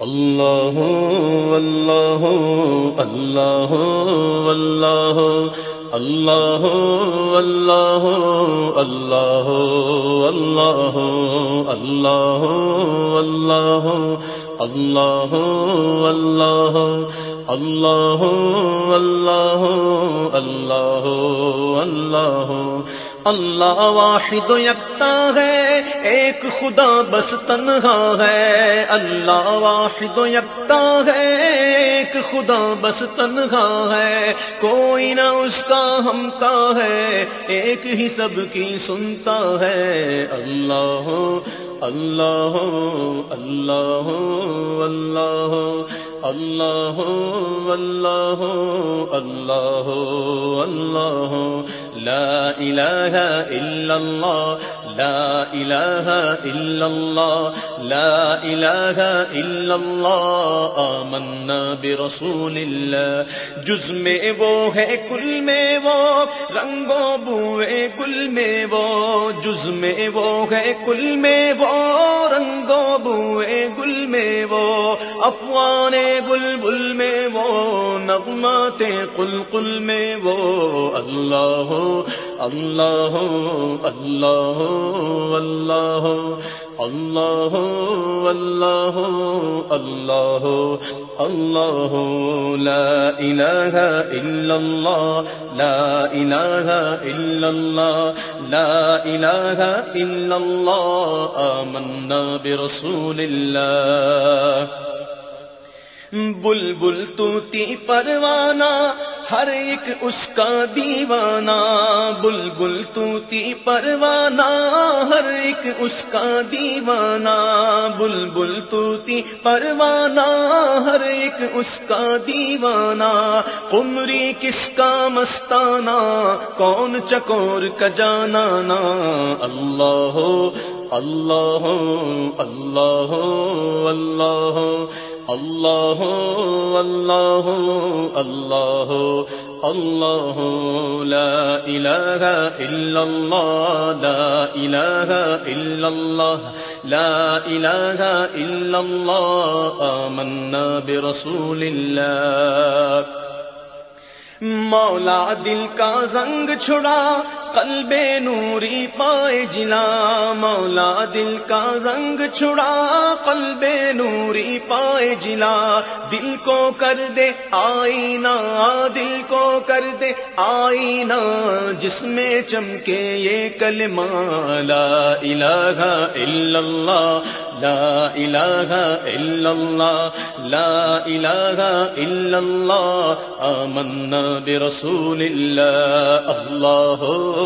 اللہ اللہ اللہ اللہ اللہ اللہ اللہ اللہ اللہ اللہ اللہ اللہ اللہ اللہ اللہ اللہ اللہ واحد یکتا ہے ایک خدا بس تنہا ہے، اللہ واحد یکتا ہے۔ ایک خدا بس تنہا ہے، کوئی نہ اس کا ہم کا ہے۔ ایک ہی سب کی سنتا ہے۔ اللہ اللہ اللہ اللہ۔ اللہ اللہ اللہ اللہ لا الہ الا اللہ لا الہ الا اللہ لا الہ الا اللہ آمنا برسول اللہ جز میں وہ ہے کل میں وہ رنگو بوئے گل میں وہ جز میں وہ ہے کل میں وہ رنگو بوئے افوان بلبل میں وہ قل قل میں وہ اللہ ہو اللہ ہو اللہ ہو اللہ ہو اللہ ہو اللہ ہو اللہ ہو اللہ ہو، لا الہ الا اللہ، لا الہ الا اللہ، لا الہ الا اللہ، آمنا برسول اللہ۔ بل بل توتی پروانہ ہر ایک اس کا دیوانہ۔ بل بل توتی پروانہ ہر ایک اس کا دیوانہ۔ بل بل توتی پروانہ ہر ایک اس کا دیوانہ۔ کمری کس کا مستانہ، کون چکور کا جانا نا اللہ ہو اللہ ہو اللہ اللہ۔ اللہ اللہ اللہ اللہ لا الہ الا اللہ لا الہ الا اللہ لا الہ الا اللہ آمنا برسول اللہ مولا دل کا زنگ چھڑا قلب نوری پائے جلا مولا دل کا زنگ چھڑا۔ قلب نوری پائے جلا دل کو کر دے آئینہ، دل کو کر دے آئینہ۔ جس میں چمکے یہ کلمہ، لا الہ الا اللہ، لا الہ الا اللہ، لا الہ الا اللہ، آمنا برسول اللہ اللہ